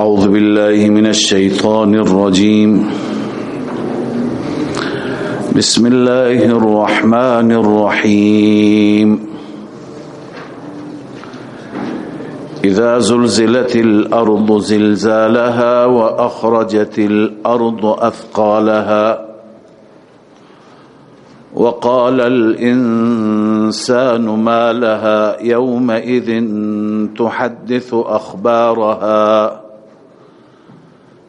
أعوذ بالله من الشيطان الرجيم. بسم الله الرحمن الرحيم. إذا زلزلت الأرض زلزالها وأخرجت الأرض أثقالها وقال الإنسان ما لها يومئذ تحدث أخبارها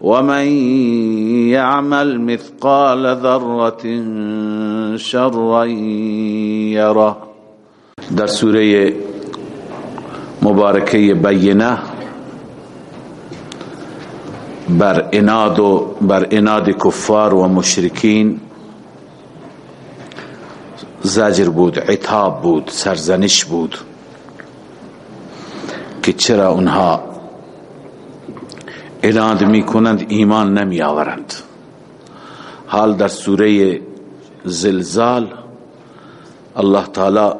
ومن يعمل مثقال ذرة شرا يره. در سورة مبارکه بینه بر اناد و بر اناد کفار و مشرکین زجر بود عتاب بود سرزنش بود که چرا اونها اناد می کنند ایمان نمی آورند حال در سوره زلزال الله تعالی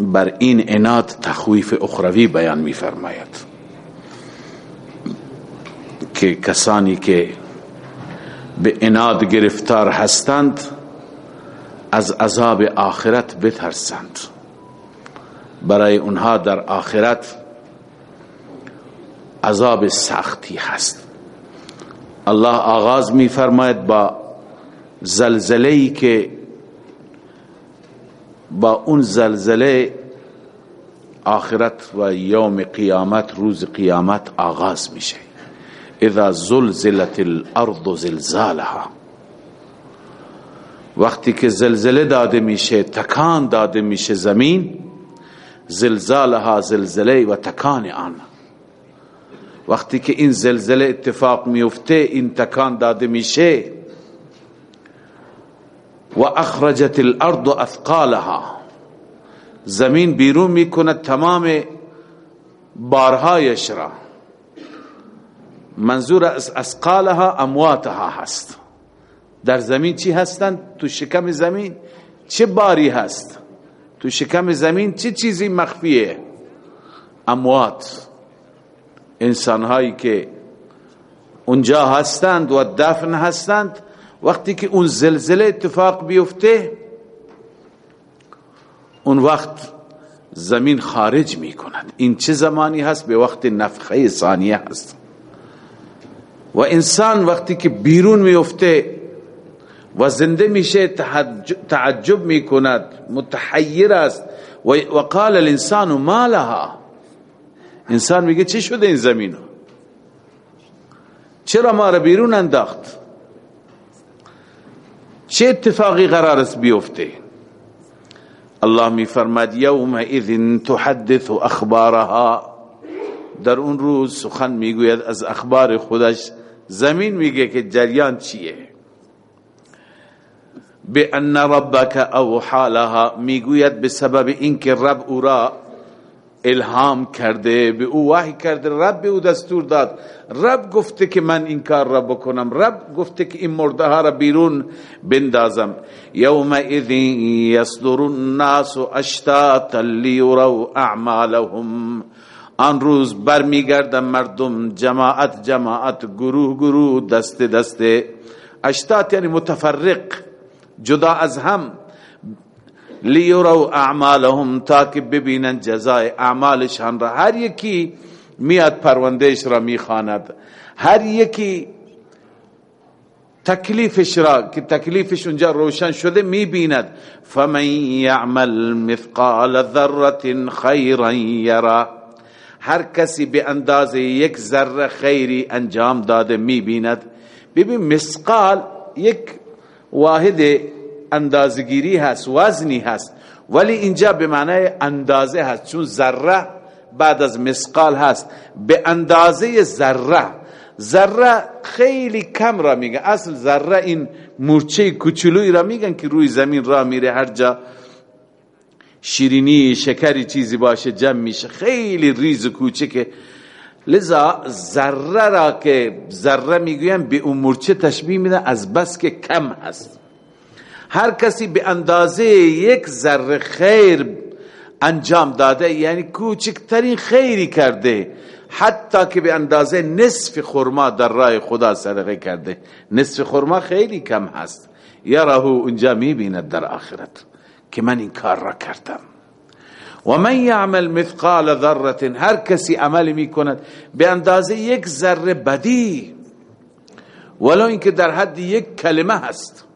بر این اناد تخویف اخروی بیان می فرماید که کسانی که به اناد گرفتار هستند از عذاب آخرت بترسند. برای اونها در آخرت عذاب سختی هست. الله آغاز می فرماید با زلزله که با اون زلزله آخرت و یوم قیامت روز قیامت آغاز میشه. اذا زلزلت الارض زلزالها. وقتی که زلزله داده میشه تکان داده میشه زمین زلزالها زلزله و تکان آن. وقتی که این زلزله اتفاق میفته این تکان داده میشه. و اخرجت الارض اثقالها زمین بیرون می‌کند تمام بارهایش را. منظور از اثقالها امواتها هست. در زمین چی هستند؟ تو شکم زمین چه باری هست؟ تو شکم زمین چه چیزی مخفیه؟ اموات. انسان هایی که اونجا هستند و دفن هستند وقتی که اون زلزله اتفاق بیفته اون وقت زمین خارج می کند این چه زمانی هست؟ به وقت نفخه ثانیه هست. و انسان وقتی که بیرون میفته و زنده میشه تعجب می‌کند متحیر است. و قال الانسان ما لها. انسان میگه چه شده این زمین چرا ما را بیرون انداخت؟ چه اتفاقی قرار است بیفته؟ الله می فرماد یوم اذن تحدث اخبارها. در اون روز سخن می‌گوید از اخبار خودش زمین میگه که جریان چیه؟ به ان ربک او حالها می‌گوید به سبب اینکه رب او را الهام کرده به او وحی کرده رب به او دستور داد. رب گفته که من این کار را بکنم. رب گفته که این مرده ها را بیرون بندازم. یوم اذین یصدر الناس اشتاتا لیروا اعمالهم. آن روز برمیگردن مردم جماعت جماعت گروه گروه دست دست اشتات یعنی متفرق جدا از هم. لیرو اعمالهم تا که ببینن جزای اعمالشان را. هر یکی میاد پروندهش را می‌خواند. هر یکی تکلیفش را که تکلیفش اونجا روشن شده می‌بیند. فمن یعمل مثقال ذره خیرا یرا. هر کسی به اندازه یک ذره خیری انجام داده می‌بیند. ببین مسقال یک واحد اندازگیری هست وزنی هست. ولی اینجا به معنی اندازه هست. چون ذره بعد از مسقال هست. به اندازه ذره. ذره خیلی کم را میگه. اصل ذره این مورچه کوچولویی را میگن که روی زمین را میره. هر جا شیرینی شکری چیزی باشه جمع میشه. خیلی ریز کوچکه لذا ذره را که ذره می‌گویم به اون مورچه تشبیه میده از بس که کم هست. هر کسی به اندازه یک ذره خیر انجام داده یعنی کوچکترین خیری کرده حتی که به اندازه نصف خرما در راه خدا صدقه کرده. نصف خرما خیلی کم هست. یرهو اونجا می‌بیند در آخرت که من این کار را کردم. و من یعمل مثقال ذره هر کسی عمل می‌کند به اندازه یک ذره بدی ولو اینکه در حد یک کلمه هست.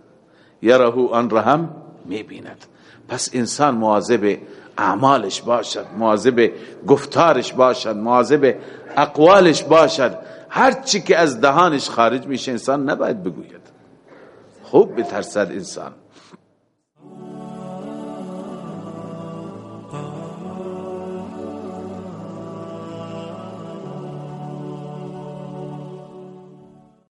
یرهو آن را هم می‌بیند. پس انسان مواظب اعمالش باشد مواظب گفتارش باشد مواظب اقوالش باشد. هر چی که از دهانش خارج میشه انسان نباید بگوید. خوب بترسد انسان.